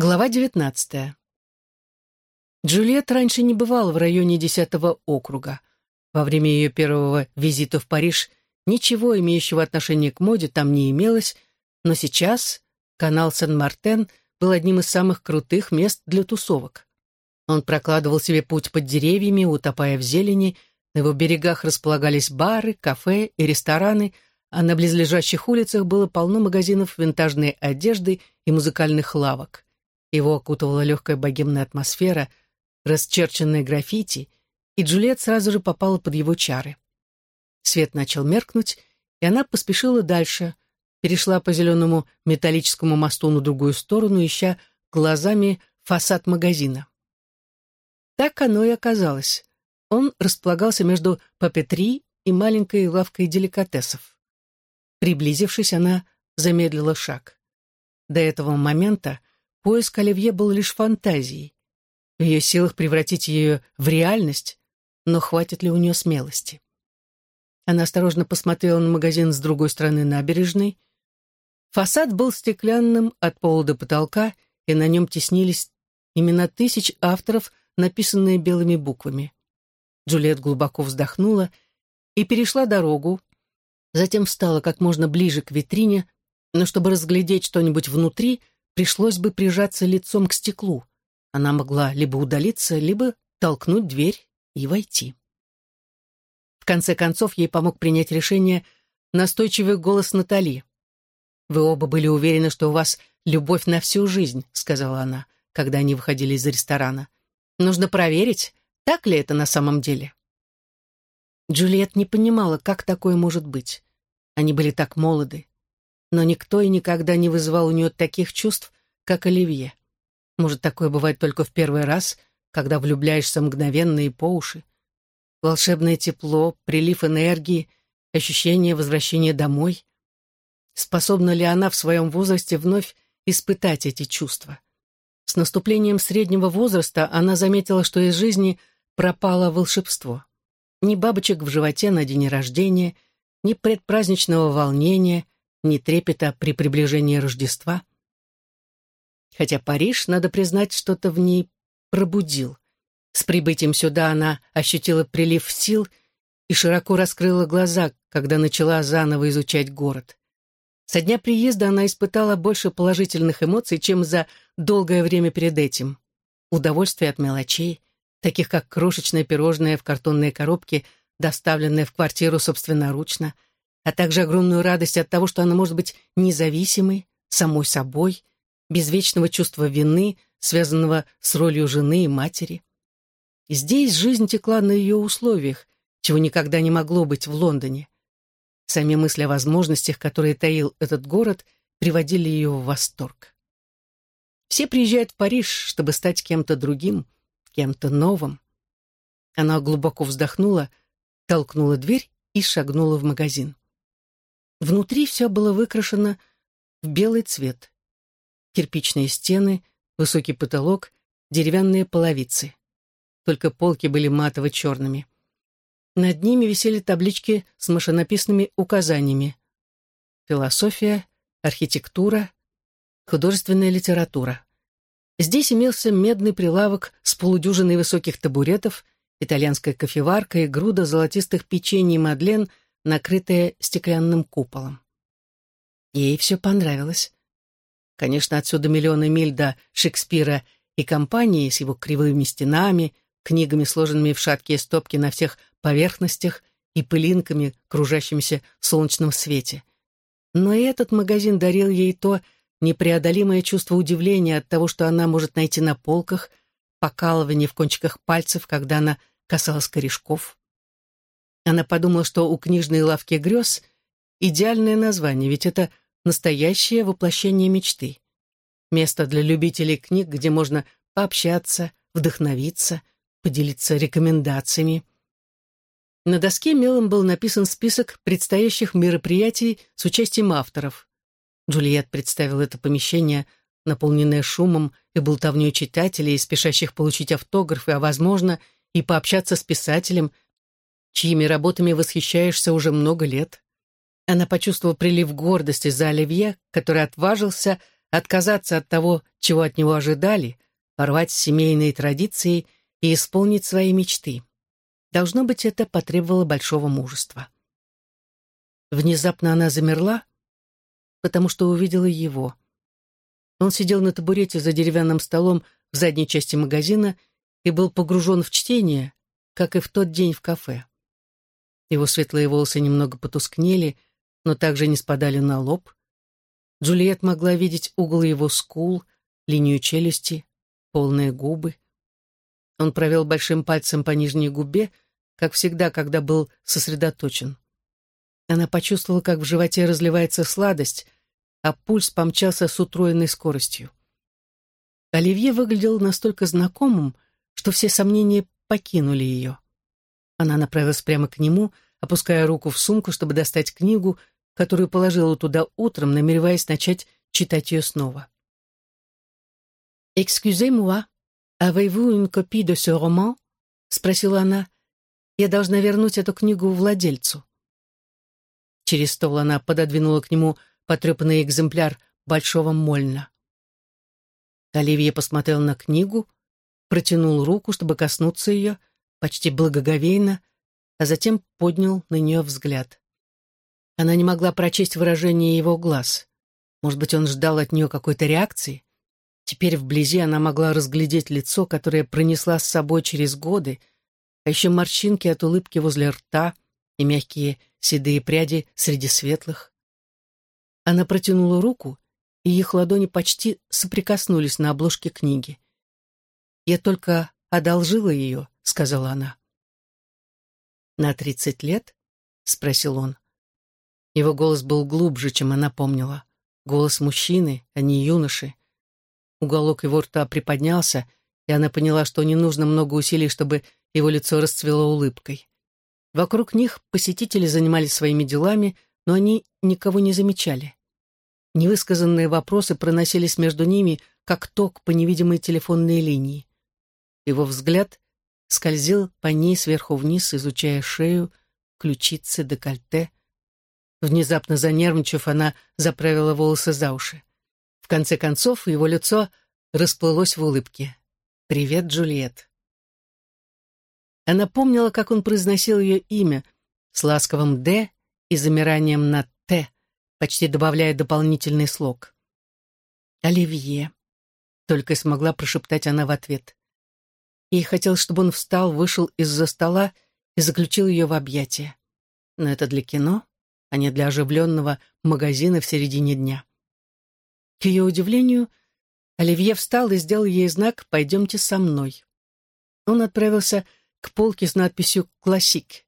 Глава девятнадцатая. Джульет раньше не бывала в районе десятого округа. Во время ее первого визита в Париж ничего имеющего отношения к моде там не имелось, но сейчас канал Сен-Мартен был одним из самых крутых мест для тусовок. Он прокладывал себе путь под деревьями, утопая в зелени, на его берегах располагались бары, кафе и рестораны, а на близлежащих улицах было полно магазинов винтажной одежды и музыкальных лавок. Его окутывала легкая богемная атмосфера, расчерченные граффити, и Джульет сразу же попала под его чары. Свет начал меркнуть, и она поспешила дальше, перешла по зеленому металлическому мосту на другую сторону, ища глазами фасад магазина. Так оно и оказалось. Он располагался между папетри и маленькой лавкой деликатесов. Приблизившись, она замедлила шаг. До этого момента Поиск Оливье был лишь фантазией. В ее силах превратить ее в реальность, но хватит ли у нее смелости? Она осторожно посмотрела на магазин с другой стороны набережной. Фасад был стеклянным от пола до потолка, и на нем теснились имена тысяч авторов, написанные белыми буквами. Джульет глубоко вздохнула и перешла дорогу, затем встала как можно ближе к витрине, но чтобы разглядеть что-нибудь внутри — пришлось бы прижаться лицом к стеклу. Она могла либо удалиться, либо толкнуть дверь и войти. В конце концов, ей помог принять решение настойчивый голос Натали. «Вы оба были уверены, что у вас любовь на всю жизнь», — сказала она, когда они выходили из ресторана. «Нужно проверить, так ли это на самом деле». Джульет не понимала, как такое может быть. Они были так молоды но никто и никогда не вызывал у нее таких чувств, как Оливье. Может, такое бывает только в первый раз, когда влюбляешься мгновенно и по уши. Волшебное тепло, прилив энергии, ощущение возвращения домой. Способна ли она в своем возрасте вновь испытать эти чувства? С наступлением среднего возраста она заметила, что из жизни пропало волшебство. Ни бабочек в животе на день рождения, ни предпраздничного волнения — ни трепета при приближении Рождества. Хотя Париж, надо признать, что-то в ней пробудил. С прибытием сюда она ощутила прилив сил и широко раскрыла глаза, когда начала заново изучать город. Со дня приезда она испытала больше положительных эмоций, чем за долгое время перед этим. Удовольствие от мелочей, таких как крошечное пирожное в картонной коробке, доставленное в квартиру собственноручно — а также огромную радость от того, что она может быть независимой, самой собой, без вечного чувства вины, связанного с ролью жены и матери. здесь жизнь текла на ее условиях, чего никогда не могло быть в Лондоне. Сами мысли о возможностях, которые таил этот город, приводили ее в восторг. Все приезжают в Париж, чтобы стать кем-то другим, кем-то новым. Она глубоко вздохнула, толкнула дверь и шагнула в магазин. Внутри все было выкрашено в белый цвет. Кирпичные стены, высокий потолок, деревянные половицы. Только полки были матово-черными. Над ними висели таблички с машинописными указаниями. Философия, архитектура, художественная литература. Здесь имелся медный прилавок с полудюжиной высоких табуретов, итальянская кофеварка и груда золотистых печений Мадлен — накрытая стеклянным куполом. Ей все понравилось. Конечно, отсюда миллионы миль до Шекспира и компании с его кривыми стенами, книгами, сложенными в шаткие стопки на всех поверхностях и пылинками, кружащимися в солнечном свете. Но и этот магазин дарил ей то непреодолимое чувство удивления от того, что она может найти на полках, покалывание в кончиках пальцев, когда она касалась корешков. Она подумала, что у книжной лавки грез идеальное название, ведь это настоящее воплощение мечты. Место для любителей книг, где можно пообщаться, вдохновиться, поделиться рекомендациями. На доске мелом был написан список предстоящих мероприятий с участием авторов. Джульет представил это помещение, наполненное шумом и болтовней читателей, спешащих получить автографы, а, возможно, и пообщаться с писателем, чьими работами восхищаешься уже много лет. Она почувствовала прилив гордости за Оливье, который отважился отказаться от того, чего от него ожидали, порвать семейные традиции и исполнить свои мечты. Должно быть, это потребовало большого мужества. Внезапно она замерла, потому что увидела его. Он сидел на табурете за деревянным столом в задней части магазина и был погружен в чтение, как и в тот день в кафе. Его светлые волосы немного потускнели, но также не спадали на лоб. Джульет могла видеть угол его скул, линию челюсти, полные губы. Он провел большим пальцем по нижней губе, как всегда, когда был сосредоточен. Она почувствовала, как в животе разливается сладость, а пульс помчался с утроенной скоростью. Оливье выглядел настолько знакомым, что все сомнения покинули ее. Она направилась прямо к нему, опуская руку в сумку, чтобы достать книгу, которую положила туда утром, намереваясь начать читать ее снова. «Excusez-moi, avez-vous une copie de ce roman?» — спросила она. «Я должна вернуть эту книгу владельцу». Через стол она пододвинула к нему потрепанный экземпляр Большого Мольна. Оливия посмотрел на книгу, протянул руку, чтобы коснуться ее, почти благоговейно, а затем поднял на нее взгляд. Она не могла прочесть выражение его глаз. Может быть, он ждал от нее какой-то реакции? Теперь вблизи она могла разглядеть лицо, которое пронесла с собой через годы, а еще морщинки от улыбки возле рта и мягкие седые пряди среди светлых. Она протянула руку, и их ладони почти соприкоснулись на обложке книги. «Я только одолжила ее», — сказала она. «На тридцать лет?» — спросил он. Его голос был глубже, чем она помнила. Голос мужчины, а не юноши. Уголок его рта приподнялся, и она поняла, что не нужно много усилий, чтобы его лицо расцвело улыбкой. Вокруг них посетители занимались своими делами, но они никого не замечали. Невысказанные вопросы проносились между ними, как ток по невидимой телефонной линии. Его взгляд скользил по ней сверху вниз, изучая шею, ключицы, декольте. Внезапно занервничав, она заправила волосы за уши. В конце концов, его лицо расплылось в улыбке. «Привет, Джульет». Она помнила, как он произносил ее имя с ласковым «д» и замиранием на «т», почти добавляя дополнительный слог. «Оливье», — только смогла прошептать она в ответ. Ей хотелось, чтобы он встал, вышел из-за стола и заключил ее в объятия. Но это для кино, а не для оживленного магазина в середине дня. К ее удивлению, Оливье встал и сделал ей знак «Пойдемте со мной». Он отправился к полке с надписью «Классик».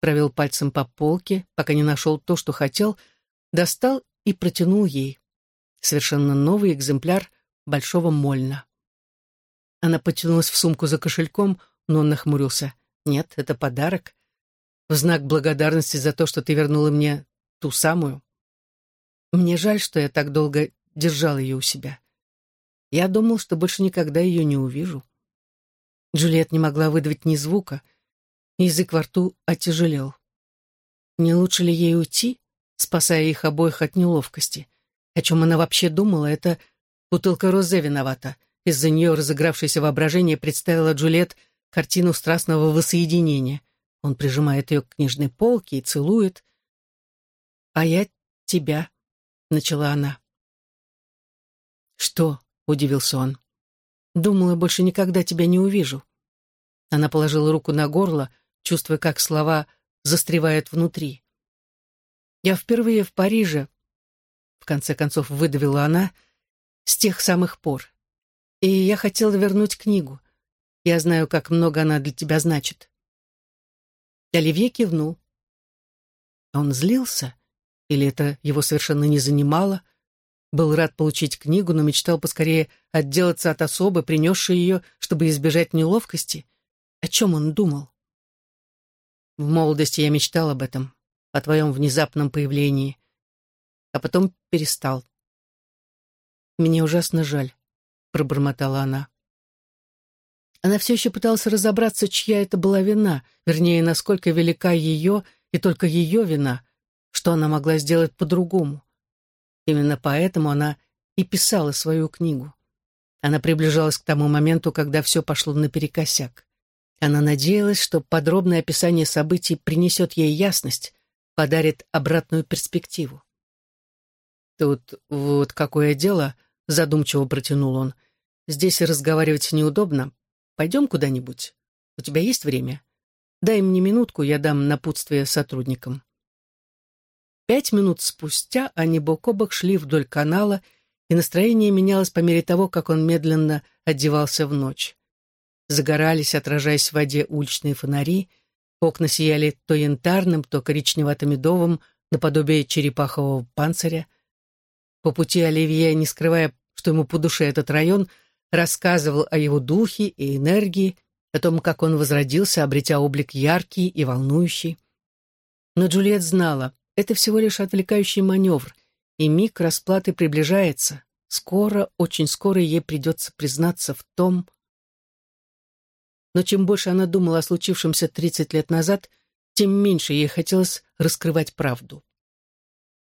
Провел пальцем по полке, пока не нашел то, что хотел, достал и протянул ей. Совершенно новый экземпляр Большого Мольна. Она потянулась в сумку за кошельком, но он нахмурился. «Нет, это подарок. В знак благодарности за то, что ты вернула мне ту самую. Мне жаль, что я так долго держал ее у себя. Я думал, что больше никогда ее не увижу». Джульет не могла выдавить ни звука. Язык во рту отяжелел. Не лучше ли ей уйти, спасая их обоих от неловкости? О чем она вообще думала, это бутылка розе виновата. Из-за нее разыгравшееся воображение представило Джульет картину страстного воссоединения. Он прижимает ее к книжной полке и целует. «А я тебя», — начала она. «Что?» — удивился он. «Думала, больше никогда тебя не увижу». Она положила руку на горло, чувствуя, как слова застревают внутри. «Я впервые в Париже», — в конце концов выдавила она, — «с тех самых пор и я хотела вернуть книгу. Я знаю, как много она для тебя значит». Оливье кивнул. Он злился? Или это его совершенно не занимало? Был рад получить книгу, но мечтал поскорее отделаться от особы, принесшей ее, чтобы избежать неловкости. О чем он думал? В молодости я мечтал об этом, о твоем внезапном появлении, а потом перестал. Мне ужасно жаль пробормотала она. Она все еще пыталась разобраться, чья это была вина, вернее, насколько велика ее и только ее вина, что она могла сделать по-другому. Именно поэтому она и писала свою книгу. Она приближалась к тому моменту, когда все пошло наперекосяк. Она надеялась, что подробное описание событий принесет ей ясность, подарит обратную перспективу. «Тут вот какое дело», — задумчиво протянул он. «Здесь разговаривать неудобно. Пойдем куда-нибудь. У тебя есть время? Дай мне минутку, я дам напутствие сотрудникам». Пять минут спустя они бок о бок шли вдоль канала, и настроение менялось по мере того, как он медленно одевался в ночь. Загорались, отражаясь в воде уличные фонари, окна сияли то янтарным, то коричневато-медовым, наподобие черепахового панциря. По пути Оливье, не скрывая, что ему по душе этот район, рассказывал о его духе и энергии, о том, как он возродился, обретя облик яркий и волнующий. Но Джульет знала, это всего лишь отвлекающий маневр, и миг расплаты приближается. Скоро, очень скоро ей придется признаться в том... Но чем больше она думала о случившемся 30 лет назад, тем меньше ей хотелось раскрывать правду.